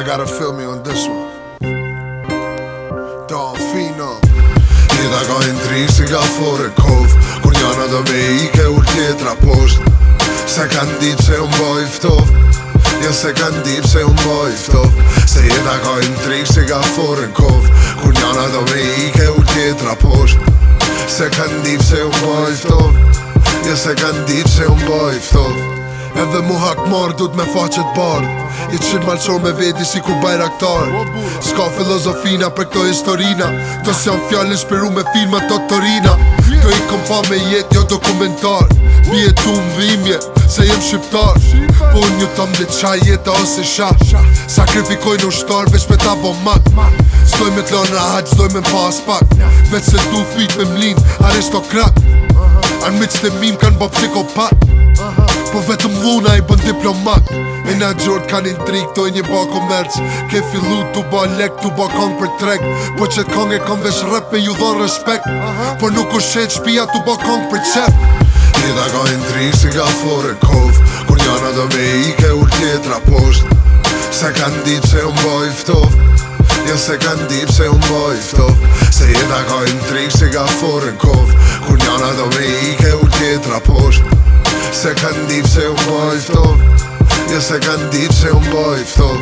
Y'all gotta feel me σε το με Σε καντύψε ο μπόι Για σε καντύψε ο μπόι φτώβ Σε είδα γαϊντρή σε το Σε καντύψε ο Για σε καντύψε ο μπόι Edhe mu hak marrë du t'me faqet barë I të shimë me veti si ku bajraktarë Ska filozofina për këto historina Këto se janë fjallin shpiru me filma të të rina Këto i kom fa me jetë jo dokumentar Bje t'u më vimje se jem shqiptar Po një tom dhe qaj jetë ose sha Sakrifikoj në ushtar veç me ta bo mat Stoj me t'lon rahat, stoj me m'pas pak Vec se du fit me m'lin, aristokrat Anë mitës të mim kanë bo psikopat Po vetëm luna i bën diplomat E na gjurët ka një tri, këto i një ba komerc Ke fillu t'u ba lek, t'u ba kong për treg Po që t'kong e kong vesh rëp me ju dhon respekt Por nuk u shetë shpia t'u ba kong për qep Një da ka një tri si ka fore kov Kur njana do me i ke ur tjetra posht Se kanë dit që unë boj ftov Ja jo, se kanë dit që unë boj ftov Se jeta ka një tri si nga fore kov Kur njana do me i ke ur tjetra posht Se kan dit se un boj po ftov Jo se kan dit se un boj po ftov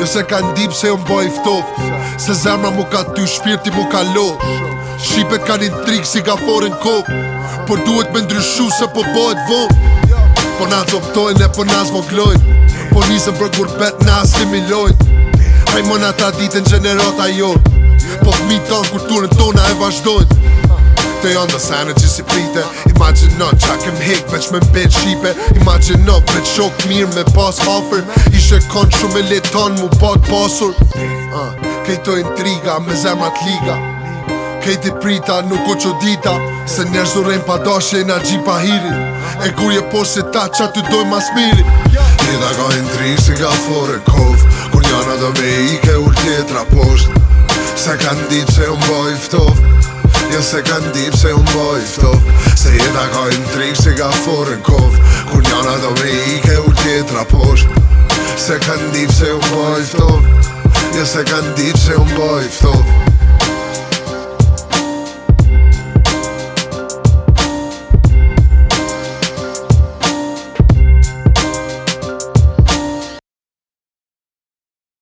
Jo se kan dit se un boj po ftov Se zemra mu ka ty shpirti mu ka lo Shqipet kan intrik si ka forin kop Por duhet me ndryshu se po bojt vop Po na të e po na zvoglojnë Po nisëm për gurbet na asimilojnë Hajmona ta ditën gjenerata në jonë Po fmi mitan kur tona e vazhdojnë këtë janë dhe sene që si prite Imagino qa kem hek veç me mbet shipe Imagino veç shok mirë me pas hafer Ishe kon shumë e leton mu pat pasur uh, Kejto intriga me zemat liga Kejti prita nuk o dita Se njerëzur e në padashe e në gjipa hirin E kur je posh se ta qa ty doj mas mirin Rida ka intrigë si ka fore kov Kur njana do me i ke ur tjetra posht Se kanë ditë që unë bëj ftofë Një second deep se unë boj Se jeta ka në trik si forën kov Kur njana do me ike u tjetra posh Second deep se unë boj ftov Një second deep se unë boj